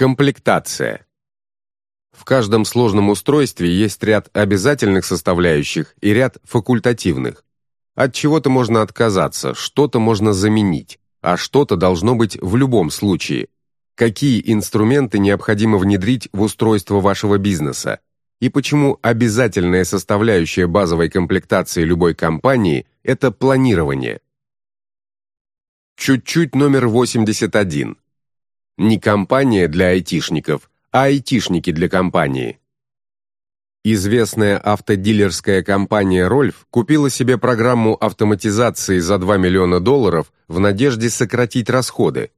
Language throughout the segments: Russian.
Комплектация. В каждом сложном устройстве есть ряд обязательных составляющих и ряд факультативных. От чего-то можно отказаться, что-то можно заменить, а что-то должно быть в любом случае. Какие инструменты необходимо внедрить в устройство вашего бизнеса? И почему обязательная составляющая базовой комплектации любой компании – это планирование? Чуть-чуть номер 81. Не компания для айтишников, а айтишники для компании. Известная автодилерская компания «Рольф» купила себе программу автоматизации за 2 миллиона долларов в надежде сократить расходы.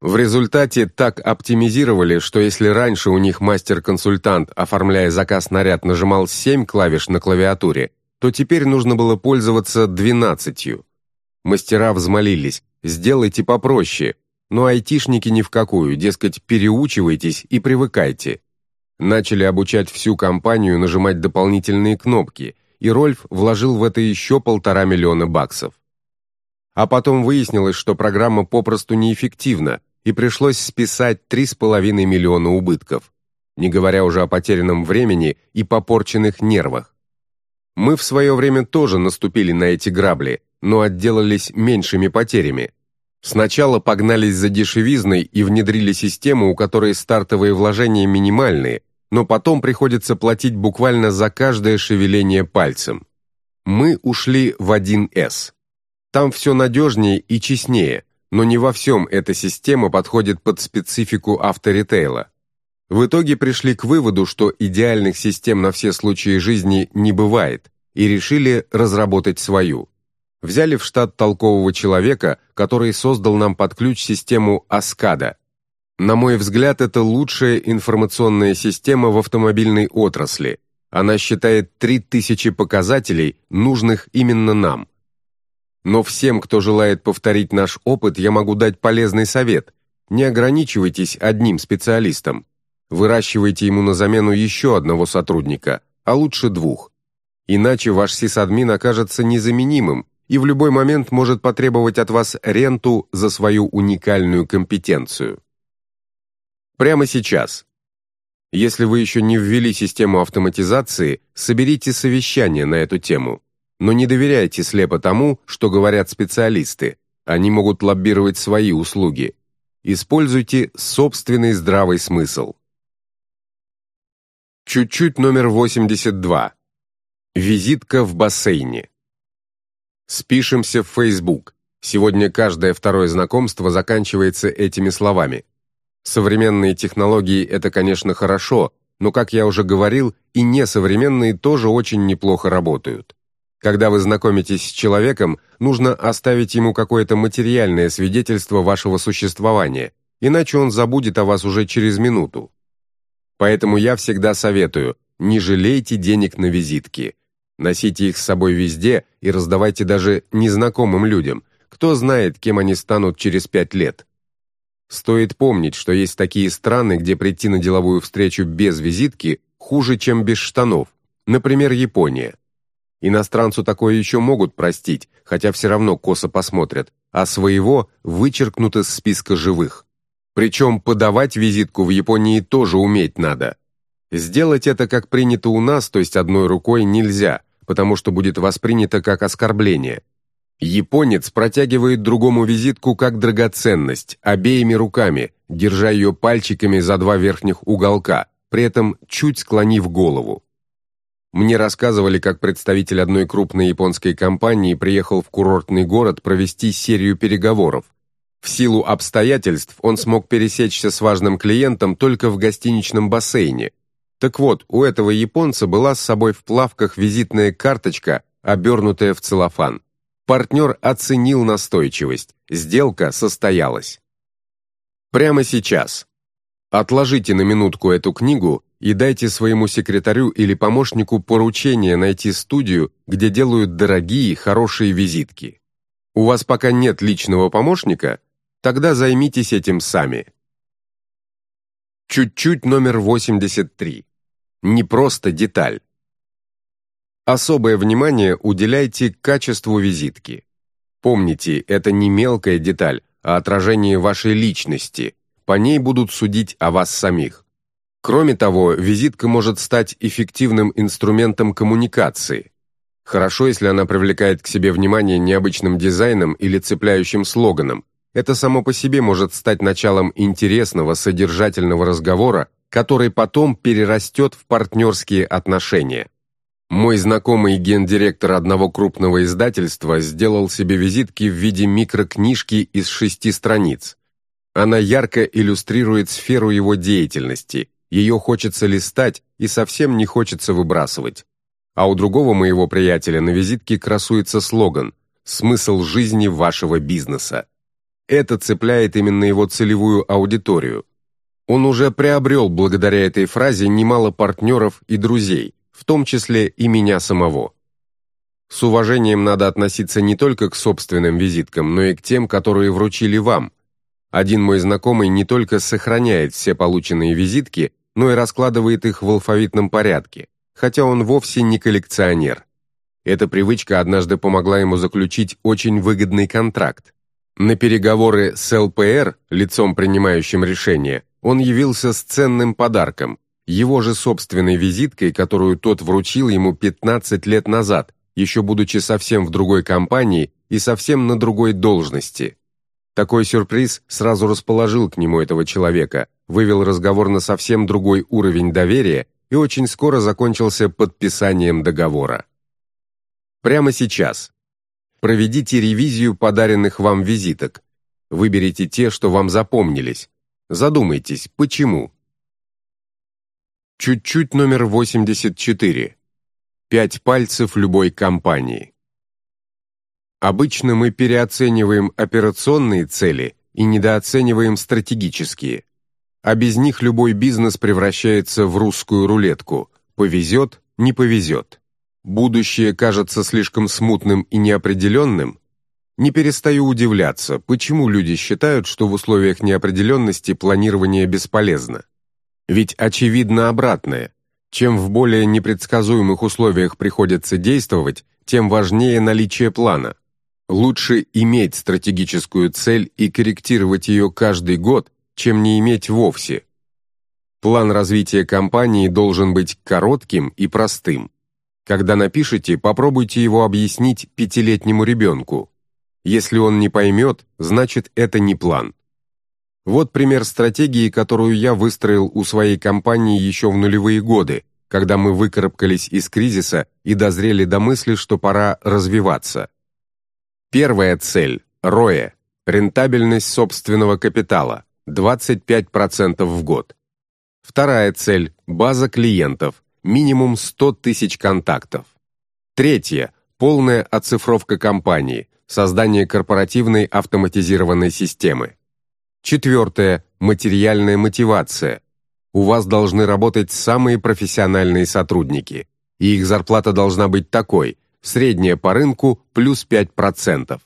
В результате так оптимизировали, что если раньше у них мастер-консультант, оформляя заказ на ряд, нажимал 7 клавиш на клавиатуре, то теперь нужно было пользоваться 12. Мастера взмолились, сделайте попроще, но айтишники ни в какую, дескать, переучивайтесь и привыкайте. Начали обучать всю компанию нажимать дополнительные кнопки, и Рольф вложил в это еще полтора миллиона баксов. А потом выяснилось, что программа попросту неэффективна, и пришлось списать 3,5 миллиона убытков, не говоря уже о потерянном времени и попорченных нервах. Мы в свое время тоже наступили на эти грабли, но отделались меньшими потерями – Сначала погнались за дешевизной и внедрили систему, у которой стартовые вложения минимальные, но потом приходится платить буквально за каждое шевеление пальцем. Мы ушли в 1С. Там все надежнее и честнее, но не во всем эта система подходит под специфику авторитейла. В итоге пришли к выводу, что идеальных систем на все случаи жизни не бывает, и решили разработать свою взяли в штат толкового человека, который создал нам под ключ систему Аскада. На мой взгляд, это лучшая информационная система в автомобильной отрасли. Она считает 3000 показателей, нужных именно нам. Но всем, кто желает повторить наш опыт, я могу дать полезный совет. Не ограничивайтесь одним специалистом. Выращивайте ему на замену еще одного сотрудника, а лучше двух. Иначе ваш сисадмин окажется незаменимым, и в любой момент может потребовать от вас ренту за свою уникальную компетенцию. Прямо сейчас. Если вы еще не ввели систему автоматизации, соберите совещание на эту тему. Но не доверяйте слепо тому, что говорят специалисты. Они могут лоббировать свои услуги. Используйте собственный здравый смысл. Чуть-чуть номер 82. Визитка в бассейне. Спишемся в Facebook. Сегодня каждое второе знакомство заканчивается этими словами. Современные технологии – это, конечно, хорошо, но, как я уже говорил, и несовременные тоже очень неплохо работают. Когда вы знакомитесь с человеком, нужно оставить ему какое-то материальное свидетельство вашего существования, иначе он забудет о вас уже через минуту. Поэтому я всегда советую, не жалейте денег на визитки. Носите их с собой везде и раздавайте даже незнакомым людям. Кто знает, кем они станут через пять лет. Стоит помнить, что есть такие страны, где прийти на деловую встречу без визитки хуже, чем без штанов. Например, Япония. Иностранцу такое еще могут простить, хотя все равно косо посмотрят, а своего вычеркнут из списка живых. Причем подавать визитку в Японии тоже уметь надо. Сделать это, как принято у нас, то есть одной рукой, нельзя – потому что будет воспринято как оскорбление. Японец протягивает другому визитку как драгоценность, обеими руками, держа ее пальчиками за два верхних уголка, при этом чуть склонив голову. Мне рассказывали, как представитель одной крупной японской компании приехал в курортный город провести серию переговоров. В силу обстоятельств он смог пересечься с важным клиентом только в гостиничном бассейне, так вот, у этого японца была с собой в плавках визитная карточка, обернутая в целлофан. Партнер оценил настойчивость. Сделка состоялась. Прямо сейчас. Отложите на минутку эту книгу и дайте своему секретарю или помощнику поручение найти студию, где делают дорогие, хорошие визитки. У вас пока нет личного помощника? Тогда займитесь этим сами. Чуть-чуть номер 83 не просто деталь. Особое внимание уделяйте качеству визитки. Помните, это не мелкая деталь, а отражение вашей личности, по ней будут судить о вас самих. Кроме того, визитка может стать эффективным инструментом коммуникации. Хорошо, если она привлекает к себе внимание необычным дизайном или цепляющим слоганом. Это само по себе может стать началом интересного, содержательного разговора, который потом перерастет в партнерские отношения. Мой знакомый гендиректор одного крупного издательства сделал себе визитки в виде микрокнижки из шести страниц. Она ярко иллюстрирует сферу его деятельности – ее хочется листать и совсем не хочется выбрасывать. А у другого моего приятеля на визитке красуется слоган «Смысл жизни вашего бизнеса». Это цепляет именно его целевую аудиторию. Он уже приобрел благодаря этой фразе немало партнеров и друзей, в том числе и меня самого. С уважением надо относиться не только к собственным визиткам, но и к тем, которые вручили вам. Один мой знакомый не только сохраняет все полученные визитки, но и раскладывает их в алфавитном порядке, хотя он вовсе не коллекционер. Эта привычка однажды помогла ему заключить очень выгодный контракт. На переговоры с ЛПР, лицом принимающим решение, он явился с ценным подарком, его же собственной визиткой, которую тот вручил ему 15 лет назад, еще будучи совсем в другой компании и совсем на другой должности. Такой сюрприз сразу расположил к нему этого человека, вывел разговор на совсем другой уровень доверия и очень скоро закончился подписанием договора. Прямо сейчас. Проведите ревизию подаренных вам визиток. Выберите те, что вам запомнились. Задумайтесь, почему. Чуть-чуть номер 84. Пять пальцев любой компании. Обычно мы переоцениваем операционные цели и недооцениваем стратегические. А без них любой бизнес превращается в русскую рулетку. Повезет, не повезет. Будущее кажется слишком смутным и неопределенным. Не перестаю удивляться, почему люди считают, что в условиях неопределенности планирование бесполезно. Ведь очевидно обратное. Чем в более непредсказуемых условиях приходится действовать, тем важнее наличие плана. Лучше иметь стратегическую цель и корректировать ее каждый год, чем не иметь вовсе. План развития компании должен быть коротким и простым. Когда напишете, попробуйте его объяснить пятилетнему ребенку. Если он не поймет, значит это не план. Вот пример стратегии, которую я выстроил у своей компании еще в нулевые годы, когда мы выкарабкались из кризиса и дозрели до мысли, что пора развиваться. Первая цель – ROE – рентабельность собственного капитала, 25% в год. Вторая цель – база клиентов, минимум 100 тысяч контактов. Третья – полная оцифровка компании, создание корпоративной автоматизированной системы. Четвертое – материальная мотивация. У вас должны работать самые профессиональные сотрудники, и их зарплата должна быть такой – средняя по рынку плюс 5%.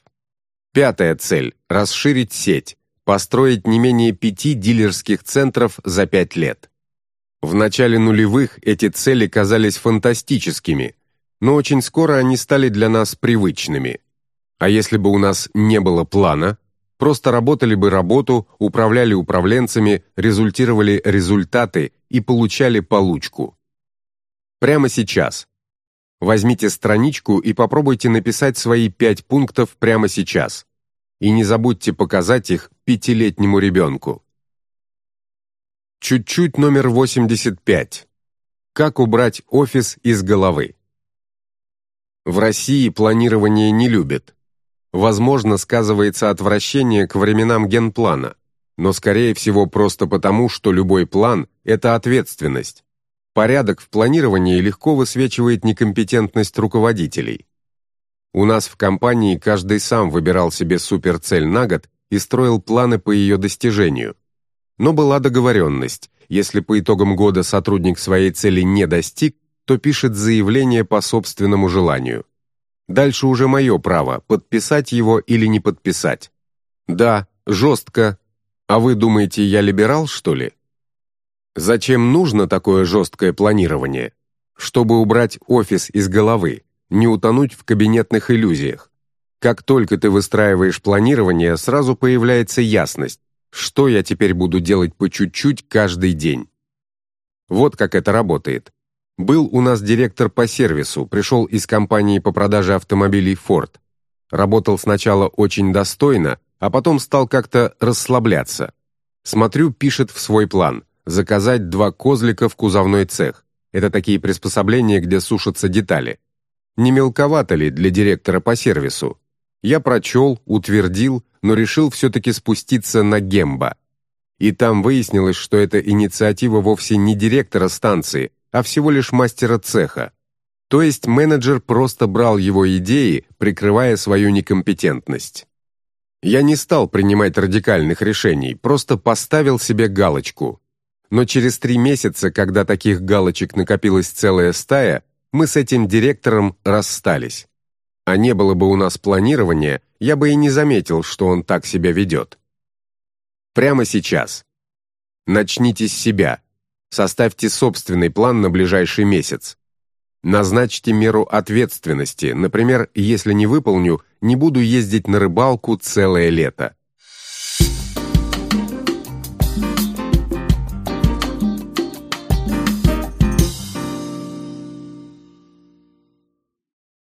Пятая цель – расширить сеть, построить не менее пяти дилерских центров за пять лет. В начале нулевых эти цели казались фантастическими, но очень скоро они стали для нас привычными. А если бы у нас не было плана, просто работали бы работу, управляли управленцами, результировали результаты и получали получку. Прямо сейчас – Возьмите страничку и попробуйте написать свои пять пунктов прямо сейчас. И не забудьте показать их пятилетнему ребенку. Чуть-чуть номер 85. Как убрать офис из головы? В России планирование не любят. Возможно, сказывается отвращение к временам генплана, но скорее всего просто потому, что любой план – это ответственность, Порядок в планировании легко высвечивает некомпетентность руководителей. У нас в компании каждый сам выбирал себе суперцель на год и строил планы по ее достижению. Но была договоренность, если по итогам года сотрудник своей цели не достиг, то пишет заявление по собственному желанию. Дальше уже мое право, подписать его или не подписать. Да, жестко. А вы думаете, я либерал, что ли? Зачем нужно такое жесткое планирование? Чтобы убрать офис из головы, не утонуть в кабинетных иллюзиях. Как только ты выстраиваешь планирование, сразу появляется ясность, что я теперь буду делать по чуть-чуть каждый день. Вот как это работает. Был у нас директор по сервису, пришел из компании по продаже автомобилей Ford. Работал сначала очень достойно, а потом стал как-то расслабляться. Смотрю, пишет в свой план заказать два козлика в кузовной цех. Это такие приспособления, где сушатся детали. Не мелковато ли для директора по сервису? Я прочел, утвердил, но решил все-таки спуститься на Гемба. И там выяснилось, что эта инициатива вовсе не директора станции, а всего лишь мастера цеха. То есть менеджер просто брал его идеи, прикрывая свою некомпетентность. Я не стал принимать радикальных решений, просто поставил себе галочку. Но через три месяца, когда таких галочек накопилась целая стая, мы с этим директором расстались. А не было бы у нас планирования, я бы и не заметил, что он так себя ведет. Прямо сейчас. Начните с себя. Составьте собственный план на ближайший месяц. Назначьте меру ответственности, например, если не выполню, не буду ездить на рыбалку целое лето.